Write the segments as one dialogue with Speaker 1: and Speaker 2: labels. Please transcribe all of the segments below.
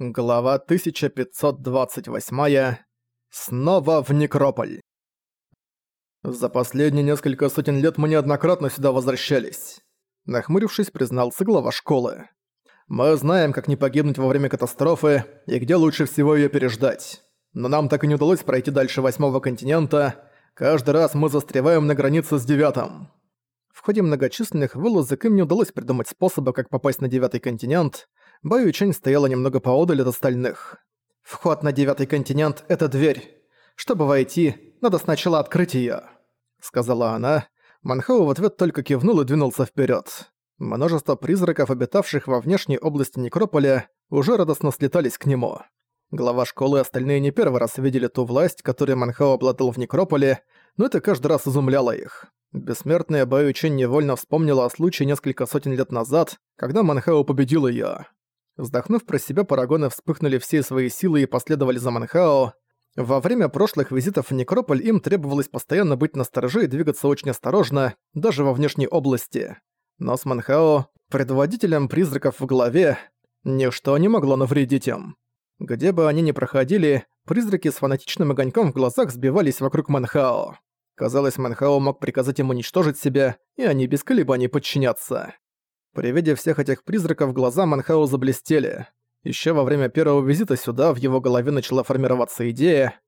Speaker 1: Глава 1528. Снова в Некрополь. За последние несколько сотен лет мы неоднократно сюда возвращались. Нахмурившись, признался глава школы. Мы знаем, как не погибнуть во время катастрофы и где лучше всего ее переждать. Но нам так и не удалось пройти дальше восьмого континента. Каждый раз мы застреваем на границе с девятым. В ходе многочисленных вылазок им не удалось придумать способа, как попасть на девятый континент, Баю Чэнь стояла немного поодаль от остальных. «Вход на девятый континент — это дверь. Чтобы войти, надо сначала открыть её», — сказала она. Манхау в ответ только кивнул и двинулся вперёд. Множество призраков, обитавших во внешней области Некрополя, уже радостно слетались к нему. Глава школы и остальные не первый раз видели ту власть, которой Манхау обладал в Некрополе, но это каждый раз изумляло их. Бессмертная Баю Чэнь невольно вспомнила о случае несколько сотен лет назад, когда Манхау победил её. Вздохнув про себя, парагоны вспыхнули все свои силы и последовали за Манхао. Во время прошлых визитов в Некрополь им требовалось постоянно быть настороже и двигаться очень осторожно, даже во внешней области. Но с Манхао, предводителем призраков в голове, ничто не могло навредить им. Где бы они ни проходили, призраки с фанатичным огоньком в глазах сбивались вокруг Манхао. Казалось, Манхао мог приказать им уничтожить себя, и они без колебаний подчинятся. При виде всех этих призраков глаза Манхау заблестели. Еще во время первого визита сюда в его голове начала формироваться идея.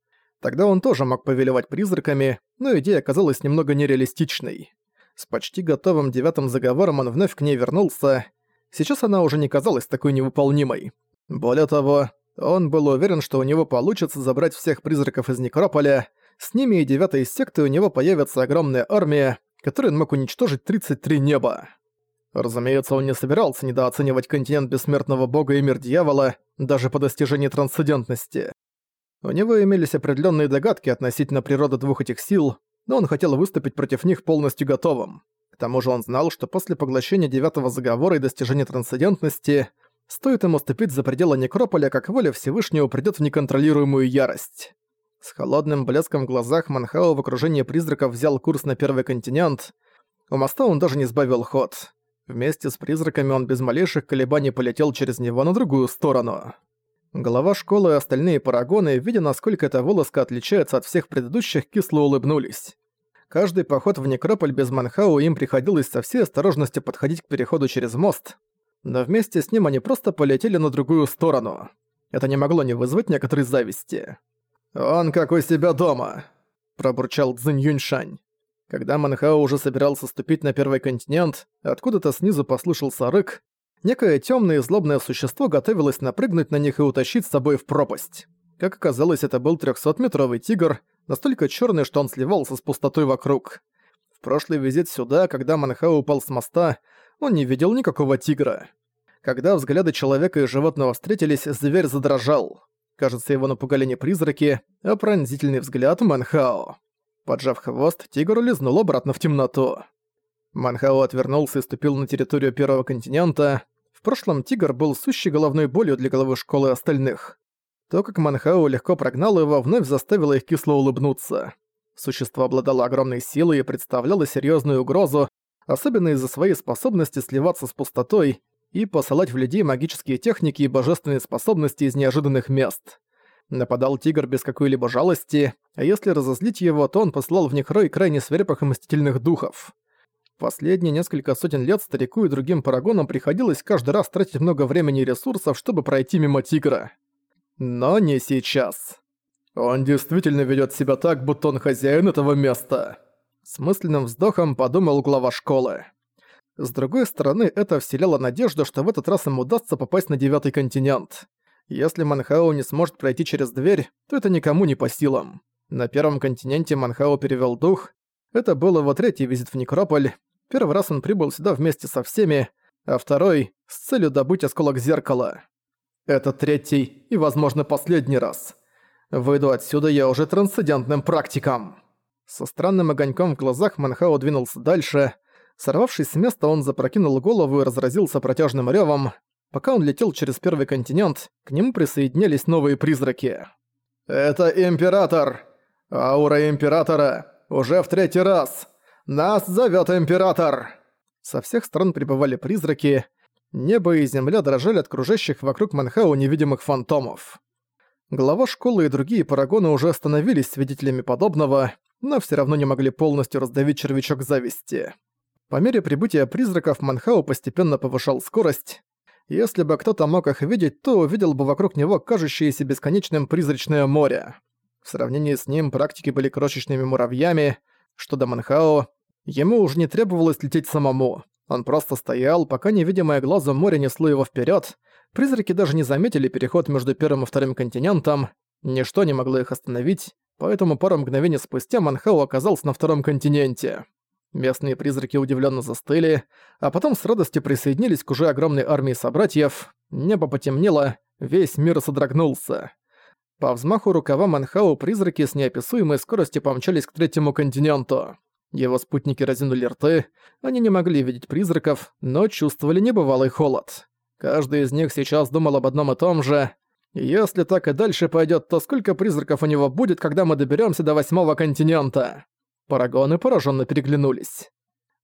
Speaker 1: Тогда он тоже мог повелевать призраками, но идея оказалась немного нереалистичной. С почти готовым девятым заговором он вновь к ней вернулся. Сейчас она уже не казалась такой невыполнимой. Более того, он был уверен, что у него получится забрать всех призраков из Некрополя. С ними и девятой секты у него появится огромная армия, которой он мог уничтожить 33 неба. Разумеется, он не собирался недооценивать континент бессмертного бога и мир дьявола даже по достижении трансцендентности. У него имелись определенные догадки относительно природы двух этих сил, но он хотел выступить против них полностью готовым. К тому же он знал, что после поглощения девятого заговора и достижения трансцендентности стоит ему ступить за пределы Некрополя, как воля Всевышнего придёт в неконтролируемую ярость. С холодным блеском в глазах Манхао в окружении призраков взял курс на Первый континент. У моста он даже не сбавил ход. Вместе с призраками он без малейших колебаний полетел через него на другую сторону. Глава школы и остальные парагоны, видя, насколько эта вылазка отличается от всех предыдущих, кисло улыбнулись. Каждый поход в Некрополь без Манхау им приходилось со всей осторожностью подходить к переходу через мост, но вместе с ним они просто полетели на другую сторону. Это не могло не вызвать некоторой зависти. «Он как у себя дома», – пробурчал Цзинь Юньшань. Когда Манхао уже собирался ступить на первый континент, откуда-то снизу послышался рык. Некое темное и злобное существо готовилось напрыгнуть на них и утащить с собой в пропасть. Как оказалось, это был 300-метровый тигр, настолько черный, что он сливался с пустотой вокруг. В прошлый визит сюда, когда Манхао упал с моста, он не видел никакого тигра. Когда взгляды человека и животного встретились, зверь задрожал. Кажется, его напугали не призраки, а пронзительный взгляд Манхао. Поджав хвост, тигр улизнул обратно в темноту. Манхао отвернулся и ступил на территорию Первого континента. В прошлом тигр был сущей головной болью для головы школы остальных. То, как Манхао легко прогнал его, вновь заставило их кисло улыбнуться. Существо обладало огромной силой и представляло серьезную угрозу, особенно из-за своей способности сливаться с пустотой и посылать в людей магические техники и божественные способности из неожиданных мест. Нападал тигр без какой-либо жалости, а если разозлить его, то он послал в них рой крайне свирепых и мстительных духов. Последние несколько сотен лет старику и другим парагонам приходилось каждый раз тратить много времени и ресурсов, чтобы пройти мимо тигра. Но не сейчас. Он действительно ведет себя так, будто он хозяин этого места. С мысленным вздохом подумал глава школы. С другой стороны, это вселяло надежду, что в этот раз им удастся попасть на девятый континент. Если Манхао не сможет пройти через дверь, то это никому не по силам. На первом континенте Манхао перевел дух. Это был его третий визит в Некрополь. Первый раз он прибыл сюда вместе со всеми, а второй — с целью добыть осколок зеркала. Это третий и, возможно, последний раз. Выйду отсюда я уже трансцендентным практиком. Со странным огоньком в глазах Манхао двинулся дальше. Сорвавшись с места, он запрокинул голову и разразился протяжным ревом. Пока он летел через Первый континент, к нему присоединялись новые призраки. «Это Император! Аура Императора! Уже в третий раз! Нас зовет Император!» Со всех сторон прибывали призраки. Небо и земля дрожали от кружащих вокруг Манхау невидимых фантомов. Глава школы и другие парагоны уже остановились свидетелями подобного, но все равно не могли полностью раздавить червячок зависти. По мере прибытия призраков Манхау постепенно повышал скорость. Если бы кто-то мог их видеть, то увидел бы вокруг него кажущееся бесконечным призрачное море. В сравнении с ним практики были крошечными муравьями, что до Манхао, ему уже не требовалось лететь самому. Он просто стоял, пока невидимое глазом море несло его вперед. Призраки даже не заметили переход между первым и вторым континентом, ничто не могло их остановить, поэтому пару мгновений спустя Манхау оказался на втором континенте. Местные призраки удивленно застыли, а потом с радостью присоединились к уже огромной армии собратьев. Небо потемнело, весь мир содрогнулся. По взмаху рукава Манхау призраки с неописуемой скоростью помчались к третьему континенту. Его спутники разинули рты, они не могли видеть призраков, но чувствовали небывалый холод. Каждый из них сейчас думал об одном и том же. Если так и дальше пойдет, то сколько призраков у него будет, когда мы доберемся до восьмого континента? Парагоны пораженно переглянулись.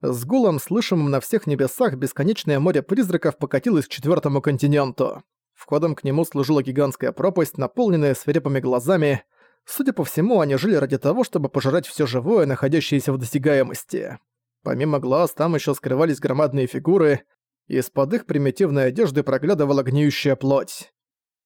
Speaker 1: С гулом, слышимым на всех небесах, бесконечное море призраков покатилось к четвертому континенту. Входом к нему служила гигантская пропасть, наполненная свирепыми глазами. Судя по всему, они жили ради того, чтобы пожирать все живое, находящееся в досягаемости. Помимо глаз, там еще скрывались громадные фигуры, из-под их примитивной одежды проглядывала гниющая плоть.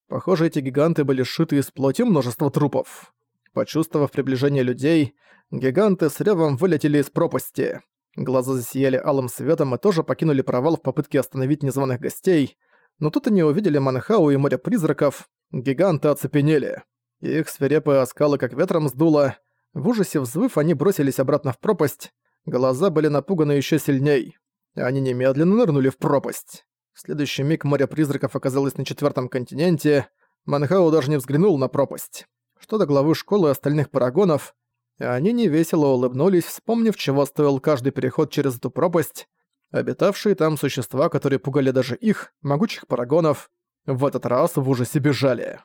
Speaker 1: Похоже, эти гиганты были сшиты из плоти множества трупов. Почувствовав приближение людей, гиганты с ревом вылетели из пропасти. Глаза засияли алым светом и тоже покинули провал в попытке остановить незваных гостей — но тут они увидели Манхау и море призраков, гиганты оцепенели. Их свирепые оскалы как ветром сдуло. В ужасе взвыв, они бросились обратно в пропасть. Глаза были напуганы еще сильней. Они немедленно нырнули в пропасть. В следующий миг море призраков оказалось на четвертом континенте. Манхау даже не взглянул на пропасть. Что до главы школы и остальных парагонов, они невесело улыбнулись, вспомнив, чего стоил каждый переход через эту пропасть, Обитавшие там существа, которые пугали даже их, могучих парагонов, в этот раз в ужасе бежали.